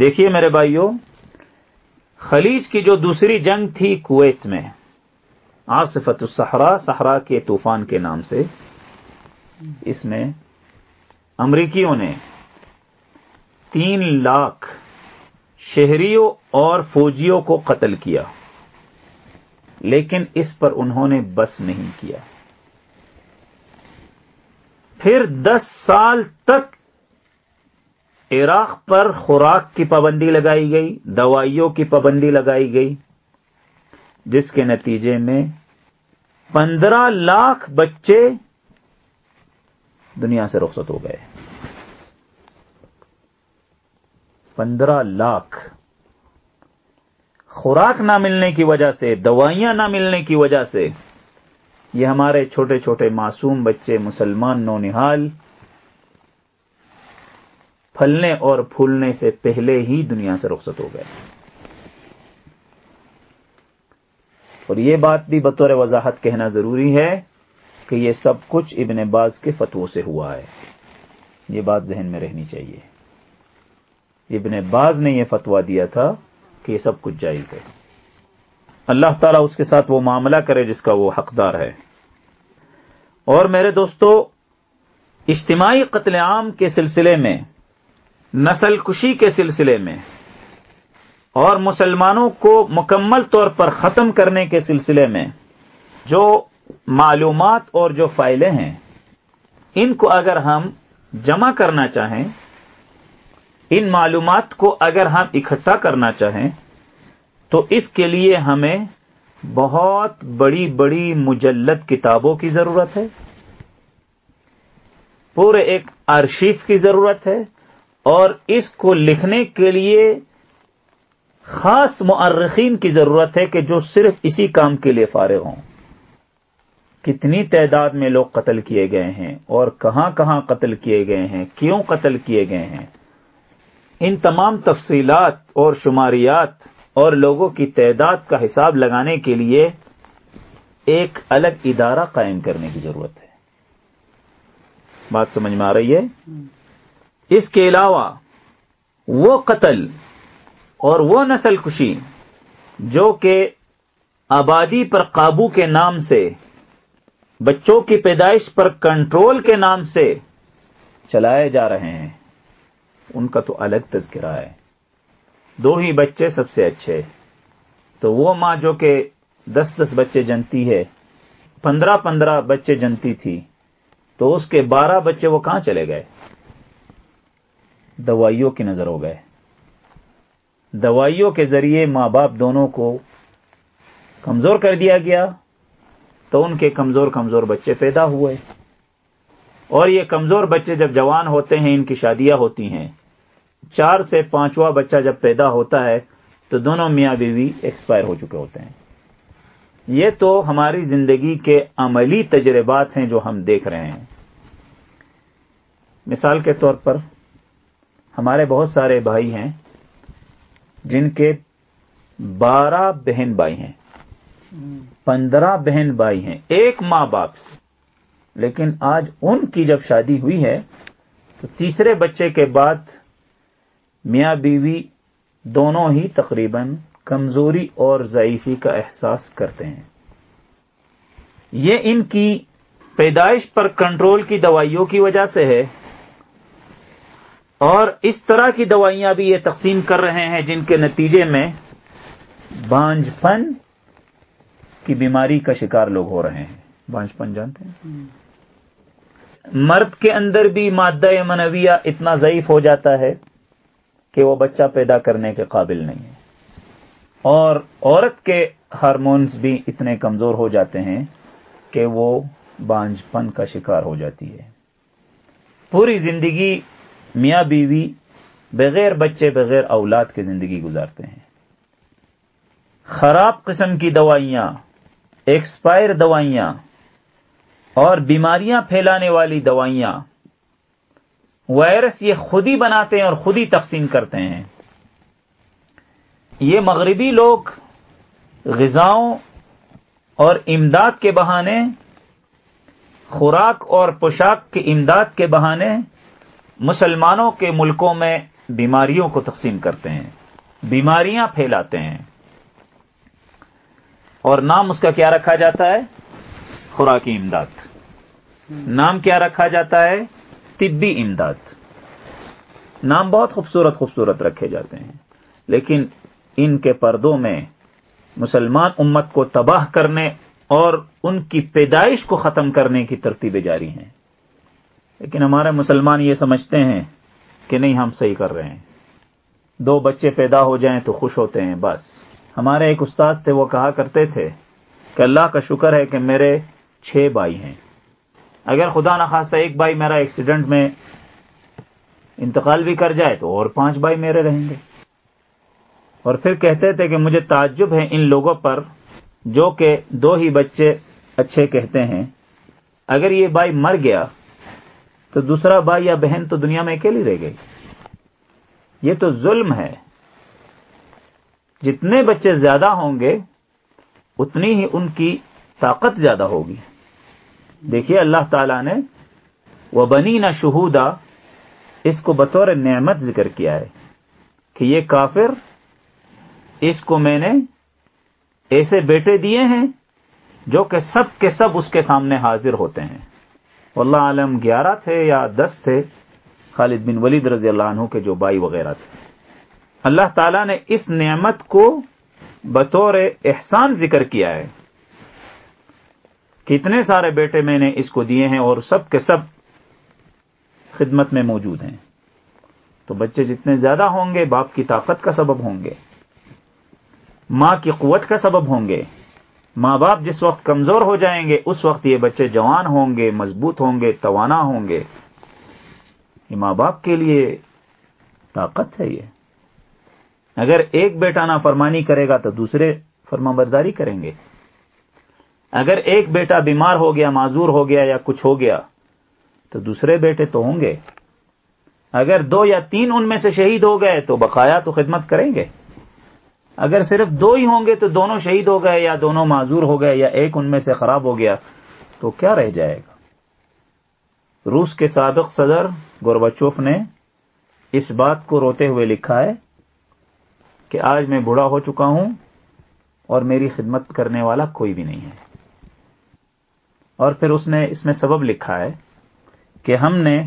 دیکھیے میرے بھائیوں خلیج کی جو دوسری جنگ تھی کویت میں آصفت الصحرا صحرا کے طوفان کے نام سے، اس میں امریکیوں نے تین لاکھ شہریوں اور فوجیوں کو قتل کیا، لیکن اس پر انہوں نے بس نہیں کیا۔ پھر دس سال تک عراق پر خوراک کی پابندی لگائی گئی، دوائیوں کی پابندی لگائی گئی، جس کے نتیجے میں پندرہ لاکھ بچے دنیا سے رخصت ہو گئے۔ پندرہ لاکھ۔ خوراک نہ ملنے کی وجہ سے، دوائیاں نہ ملنے کی وجہ سے یہ ہمارے چھوٹے چھوٹے معصوم بچے مسلمان نونحال پھلنے اور پھولنے سے پہلے ہی دنیا سے رخصت ہو گئے۔ اور یہ بات بھی بطور وضاحت کہنا ضروری ہے کہ یہ سب کچھ ابن باز کے فتو سے ہوا ہے۔ یہ بات ذہن میں رہنی چاہیے۔ ابن باز نے یہ فتوا دیا تھا کہ یہ سب کچھ جائز ہے اللہ تعالیٰ اس کے ساتھ وہ معاملہ کرے جس کا وہ حقدار ہے۔ اور میرے دوستو، اجتماعی قتل عام کے سلسلے میں نسل کشی کے سلسلے میں اور مسلمانوں کو مکمل طور پر ختم کرنے کے سلسلے میں جو معلومات اور جو فائلیں ہیں، ان کو اگر ہم جمع کرنا چاہیں، ان معلومات کو اگر ہم اکٹھا کرنا چاہیں، تو اس کے لیے ہمیں بہت بڑی بڑی مجلد کتابوں کی ضرورت ہے، پورے ایک ارشیف کی ضرورت ہے اور اس کو لکھنے کے لیے خاص معرخین کی ضرورت ہے کہ جو صرف اسی کام کے لیے فارغ ہوں۔ کتنی تعداد میں لوگ قتل کیے گئے ہیں اور کہاں کہاں قتل کیے گئے ہیں، کیوں قتل کیے گئے ہیں۔ ان تمام تفصیلات اور شماریات اور لوگوں کی تعداد کا حساب لگانے کے لیے ایک الگ ادارہ قائم کرنے کی ضرورت ہے۔ بات سمجھ میں آ رہی ہے؟ اس کے علاوہ وہ قتل اور وہ نسل کشی جو کہ آبادی پر قابو کے نام سے، بچوں کی پیدائش پر کنٹرول کے نام سے چلائے جا رہے ہیں، ان کا تو الگ تذکرہ ہے۔ دو ہی بچے سب سے اچھے۔ تو وہ ماں جو کہ دس دس بچے جنتی ہے، پندرہ پندرہ بچے جنتی تھی، تو اس کے بارہ بچے وہ کہاں چلے گئے؟ دوائیوں کی نظر ہو گئے۔ دوائیوں کے ذریعے ماں باپ دونوں کو کمزور کر دیا گیا تو ان کے کمزور کمزور بچے پیدا ہوئے۔ اور یہ کمزور بچے جب جوان ہوتے ہیں، ان کی شادیاں ہوتی ہیں۔ چار سے پانچواں بچہ جب پیدا ہوتا ہے تو دونوں میاں بیوی ایکسپائر ہو چکے ہوتے ہیں۔ یہ تو ہماری زندگی کے عملی تجربات ہیں جو ہم دیکھ رہے ہیں۔ مثال کے طور پر ہمارے بہت سارے بھائی ہیں جن کے بارہ بہن بھائی ہیں، پندرہ بہن بھائی ہیں، ایک ماں باپ سے۔ لیکن آج ان کی جب شادی ہوئی ہے، تو تیسرے بچے کے بعد میاں بیوی دونوں ہی تقریباً کمزوری اور ضعیفی کا احساس کرتے ہیں۔ یہ ان کی پیدائش پر کنٹرول کی دوائیوں کی وجہ سے ہے۔ اور اس طرح کی دوائیاں بھی یہ تقسیم کر رہے ہیں جن کے نتیجے میں بانج پن کی بیماری کا شکار لوگ ہو رہے ہیں۔ بانج پن جانتے ہیں؟ مرد کے اندر بھی مادہ منویہ اتنا ضعیف ہو جاتا ہے کہ وہ بچہ پیدا کرنے کے قابل نہیں ہے۔ اور عورت کے ہارمونز بھی اتنے کمزور ہو جاتے ہیں کہ وہ بانج پن کا شکار ہو جاتی ہے۔ پوری زندگی میاں بیوی بغیر بچے، بغیر اولاد کی زندگی گزارتے ہیں۔ خراب قسم کی دوائیاں، ایکسپائر دوائیاں اور بیماریاں پھیلانے والی دوائیاں وائرس یہ خود ہی بناتے ہیں اور خود ہی تقسیم کرتے ہیں۔ یہ مغربی لوگ غذاؤں اور امداد کے بہانے، خوراک اور پوشاک کی امداد کے بہانے مسلمانوں کے ملکوں میں بیماریوں کو تقسیم کرتے ہیں، بیماریاں پھیلاتے ہیں۔ اور نام اس کا کیا رکھا جاتا ہے؟ خوراکی امداد۔ نام کیا رکھا جاتا ہے؟ طبی امداد۔ نام بہت خوبصورت خوبصورت رکھے جاتے ہیں، لیکن ان کے پردوں میں مسلمان امت کو تباہ کرنے اور ان کی پیدائش کو ختم کرنے کی ترتیبیں جاری ہیں۔ لیکن ہمارے مسلمان یہ سمجھتے ہیں کہ نہیں ہم صحیح کر رہے ہیں۔ دو بچے پیدا ہو جائیں تو خوش ہوتے ہیں، بس۔ ہمارے ایک استاد تھے، وہ کہا کرتے تھے کہ اللہ کا شکر ہے کہ میرے چھ بھائی ہیں۔ اگر خدا نخواستہ ایک بھائی میرا ایکسیڈنٹ میں انتقال بھی کر جائے تو اور پانچ بھائی میرے رہیں گے۔ اور پھر کہتے تھے کہ مجھے تعجب ہے ان لوگوں پر جو کہ دو ہی بچے اچھے کہتے ہیں۔ اگر یہ بھائی مر گیا تو دوسرا بھائی یا بہن تو دنیا میں اکیلی رہ گئی۔ یہ تو ظلم ہے۔ جتنے بچے زیادہ ہوں گے، اتنی ہی ان کی طاقت زیادہ ہوگی۔ دیکھیے اللہ تعالی نے وہ بنی نہ شہودا اس کو بطور نعمت ذکر کیا ہے کہ یہ کافر، اس کو میں نے ایسے بیٹے دیے ہیں جو کہ سب کے سب اس کے سامنے حاضر ہوتے ہیں۔ اللہ عالم گیارہ تھے یا دس تھے، خالد بن ولید رضی اللہ عنہ کے جو بائی وغیرہ تھے۔ اللہ تعالیٰ نے اس نعمت کو بطور احسان ذکر کیا ہے۔ کتنے سارے بیٹے میں نے اس کو دیے ہیں اور سب کے سب خدمت میں موجود ہیں۔ تو بچے جتنے زیادہ ہوں گے، باپ کی طاقت کا سبب ہوں گے۔ ماں کی قوت کا سبب ہوں گے۔ ماں باپ جس وقت کمزور ہو جائیں گے، اس وقت یہ بچے جوان ہوں گے، مضبوط ہوں گے، توانا ہوں گے۔ یہ ماں باپ کے لیے طاقت ہے یہ۔ اگر ایک بیٹا نا فرمانی کرے گا تو دوسرے فرما برداری کریں گے۔ اگر ایک بیٹا بیمار ہو گیا، معذور ہو گیا یا کچھ ہو گیا، تو دوسرے بیٹے تو ہوں گے۔ اگر دو یا تین ان میں سے شہید ہو گئے، تو بقایا تو خدمت کریں گے۔ اگر صرف دو ہی ہوں گے تو دونوں شہید ہو گئے یا دونوں معذور ہو گئے یا ایک ان میں سے خراب ہو گیا، تو کیا رہ جائے گا؟ روس کے سابق صدر گوربچوف نے اس بات کو روتے ہوئے لکھا ہے کہ آج میں بوڑھا ہو چکا ہوں اور میری خدمت کرنے والا کوئی بھی نہیں ہے۔ اور پھر اس نے اس میں سبب لکھا ہے کہ ہم نے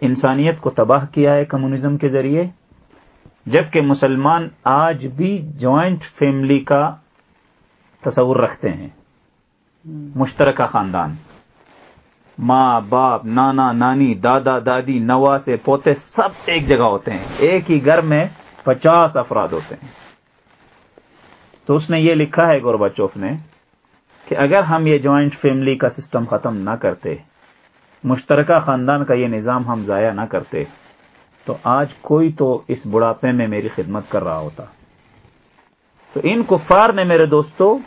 انسانیت کو تباہ کیا ہے کمیونزم کے ذریعے۔ جبکہ مسلمان آج بھی جوائنٹ فیملی کا تصور رکھتے ہیں۔ مشترکہ خاندان۔ ماں باپ نانا نانی دادا دادی نوا سے پوتے سب ایک جگہ ہوتے ہیں۔ ایک ہی گھر میں پچاس افراد ہوتے ہیں۔ تو اس نے یہ لکھا ہے گوربا چوف نے کہ اگر ہم یہ جوائنٹ فیملی کا سسٹم ختم نہ کرتے مشترکہ خاندان کا یہ نظام ہم ضائع نہ کرتے تو آج کوئی تو اس بڑھاپے میں میری خدمت کر رہا ہوتا۔ تو ان کفار نے میرے دوستو،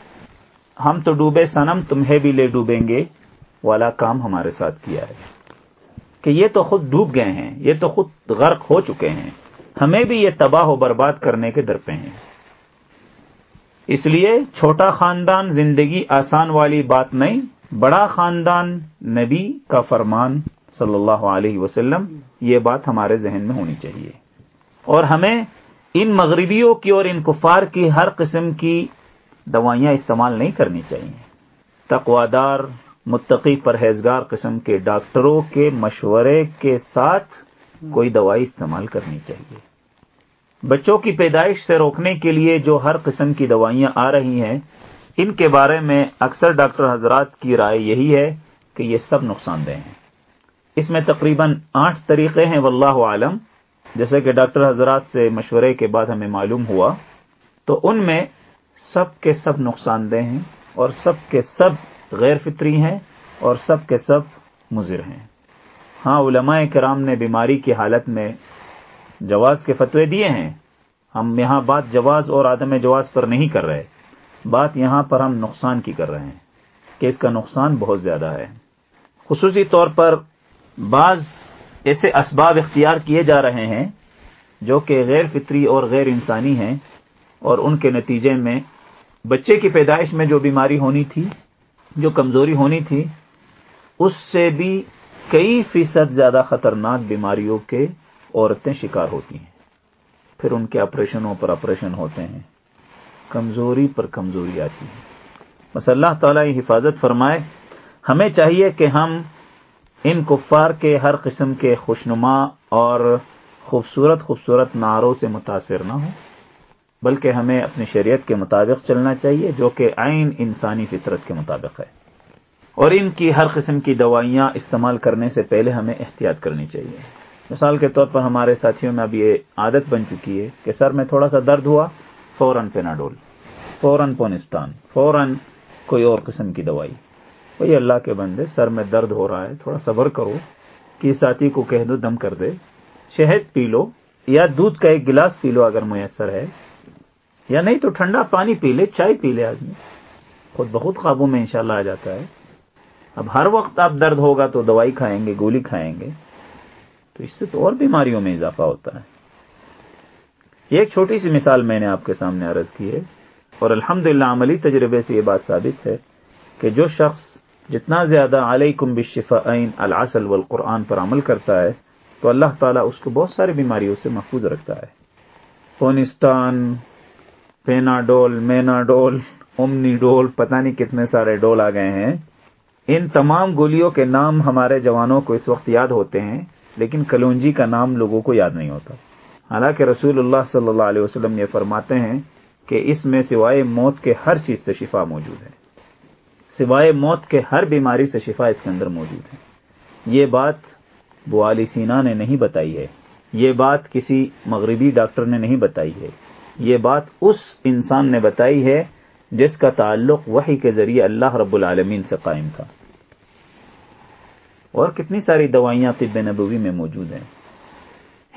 ہم تو ڈوبے سنم تمہیں بھی لے ڈوبیں گے۔ والا کام ہمارے ساتھ کیا ہے۔ کہ یہ تو خود ڈوب گئے ہیں، یہ تو خود غرق ہو چکے ہیں۔ ہمیں بھی یہ تباہ و برباد کرنے کے درپے ہیں۔ اس لیے چھوٹا خاندان زندگی آسان والی بات نہیں، بڑا خاندان نبی کا فرمان صلی اللہ علیہ وسلم، یہ بات ہمارے ذہن میں ہونی چاہیے۔ اور ہمیں ان مغربیوں کی اور ان کفار کی ہر قسم کی دوائیاں استعمال نہیں کرنی چاہیے۔ تقوادار متقی پرہیزگار قسم کے ڈاکٹروں کے مشورے کے ساتھ کوئی دوائی استعمال کرنی چاہیے۔ بچوں کی پیدائش سے روکنے کے لیے جو ہر قسم کی دوائیاں آ رہی ہیں، ان کے بارے میں اکثر ڈاکٹر حضرات کی رائے یہی ہے کہ یہ سب نقصان دہ ہیں۔ اس میں تقریباً آٹھ طریقے ہیں، واللہ عالم۔ جیسے کہ ڈاکٹر حضرات سے مشورے کے بعد ہمیں معلوم ہوا۔ تو ان میں سب کے سب نقصان دہ ہیں اور سب کے سب غیر فطری ہیں اور سب کے سب مضر ہیں۔ ہاں علماء کرام نے بیماری کی حالت میں جواز کے فتوے دیے ہیں۔ ہم یہاں بات جواز اور عدم جواز پر نہیں کر رہے۔ بات یہاں پر ہم نقصان کی کر رہے ہیں کہ اس کا نقصان بہت زیادہ ہے۔ خصوصی طور پر بعض ایسے اسباب اختیار کیے جا رہے ہیں جو کہ غیر فطری اور غیر انسانی ہیں اور ان کے نتیجے میں بچے کی پیدائش میں جو بیماری ہونی تھی، جو کمزوری ہونی تھی، اس سے بھی کئی فیصد زیادہ خطرناک بیماریوں کے عورتیں شکار ہوتی ہیں۔ پھر ان کے آپریشنوں پر آپریشن ہوتے ہیں۔ کمزوری پر کمزوری آتی ہے۔ بس اللہ تعالیٰ یہ حفاظت فرمائے، ہمیں چاہیے کہ ہم ان کفار کے ہر قسم کے خوشنما اور خوبصورت خوبصورت نعروں سے متاثر نہ ہوں، بلکہ ہمیں اپنی شریعت کے مطابق چلنا چاہیے، جو کہ عین انسانی فطرت کے مطابق ہے۔ اور ان کی ہر قسم کی دوائیاں استعمال کرنے سے پہلے ہمیں احتیاط کرنی چاہیے۔ مثال کے طور پر ہمارے ساتھیوں میں اب یہ عادت بن چکی ہے کہ سر میں تھوڑا سا درد ہوا، فوراً پیناڈول، فوراً پونستان فوراً کوئی اور قسم کی دوائی۔ وہی اللہ کے بندے، سر میں درد ہو رہا ہے، تھوڑا صبر کرو کہ ساتھی کو کہہ دو، دم کر دے۔ شہد پی لو، یا دودھ کا ایک گلاس پی لو اگر میسر ہے۔ یا نہیں تو ٹھنڈا پانی پی لے، چائے پی لے آدمی۔ خود بہت قابو میں انشاءاللہ آ جاتا ہے۔ اب ہر وقت آپ درد ہوگا تو دوائی کھائیں گے، گولی کھائیں گے۔ تو اس سے تو اور بیماریوں میں اضافہ ہوتا ہے۔ یہ ایک چھوٹی سی مثال میں نے آپ کے سامنے عرض کی ہے۔ اور الحمد عملی تجربے سے یہ بات ثابت ہے کہ جو شخص جتنا زیادہ علیکم بالشفاءین العسل والقرآن پر عمل کرتا ہے، تو اللہ تعالیٰ اس کو بہت ساری بیماریوں سے محفوظ رکھتا ہے۔ فونستان پینا ڈول مینا ڈول امنی ڈول پتہ نہیں کتنے سارے ڈول آ گئے ہیں۔ ان تمام گولیوں کے نام ہمارے جوانوں کو اس وقت یاد ہوتے ہیں، لیکن کلونجی کا نام لوگوں کو یاد نہیں ہوتا۔ حالانکہ رسول اللہ صلی اللہ علیہ وسلم یہ فرماتے ہیں کہ اس میں سوائے موت کے ہر چیز سے شفا موجود ہے۔ سوائے موت کے ہر بیماری سے شفا اس کے اندر موجود ہے۔ یہ بات بوالی سینا نے نہیں بتائی ہے۔ یہ بات کسی مغربی ڈاکٹر نے نہیں بتائی ہے۔ یہ بات اس انسان نے بتائی ہے جس کا تعلق وحی کے ذریعے اللہ رب العالمین سے قائم تھا۔ اور کتنی ساری دوائیاں طب نبوی میں موجود ہیں۔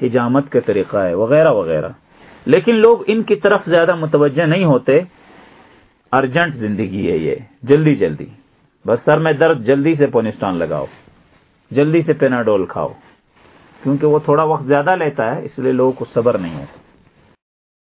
حجامت کا طریقہ ہے، وغیرہ وغیرہ۔ لیکن لوگ ان کی طرف زیادہ متوجہ نہیں ہوتے۔ ارجنٹ زندگی ہے یہ، جلدی جلدی۔ بس سر میں درد، جلدی سے پونسٹان لگاؤ، جلدی سے پیناڈول کھاؤ، کیونکہ وہ تھوڑا وقت زیادہ لیتا ہے، اس لیے لوگوں کو صبر نہیں ہوتا۔